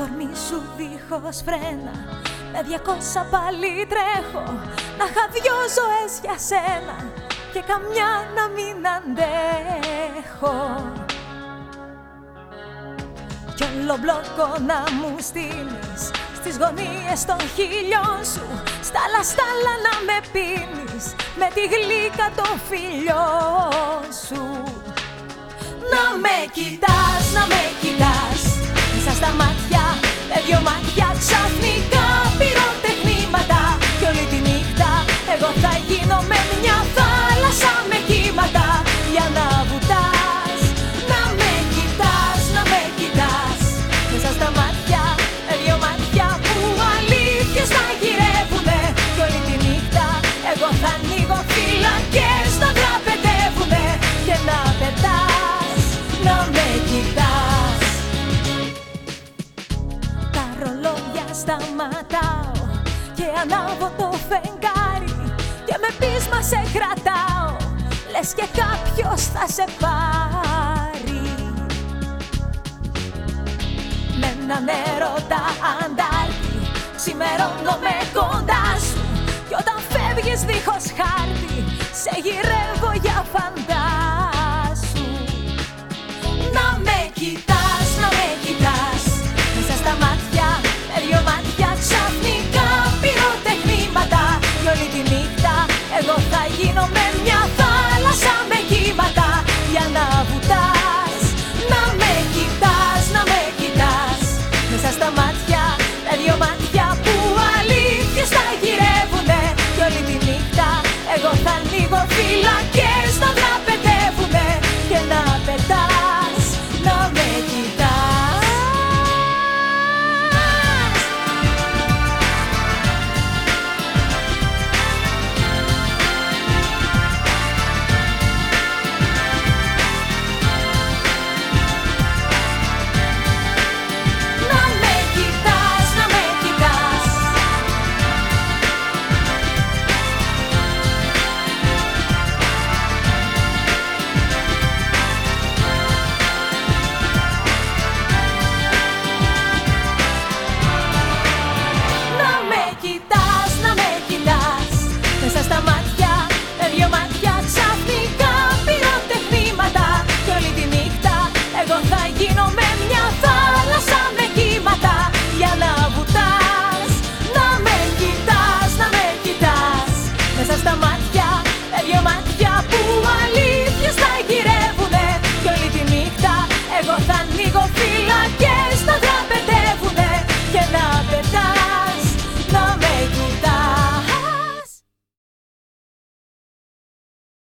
κορμί σου δίχως φρένα. Με διακόσα πάλι τρέχω. Να είχα δυο ζωές για σένα Και καμιά να μην αντέχω. Κι όλο μπλόκο να μου στείλεις Στις γωνίες των χιλιών σου. Στάλα στάλα να με πίνεις Με τη γλύκα των φιλιών σου. Να με κοιτάς, να με κοιτάς σταματάω και ανάβω το φεγγάρι Και με πείσμα σε κρατάω. Λες και κάποιος θα σε πάρει. Με έναν έρωτα αντάρτη Ξημερώνω με κοντά σου. Κι όταν φεύγεις δίχως χάρτη Σε γυρεύω για φαντάρι Matthias and your Matthias.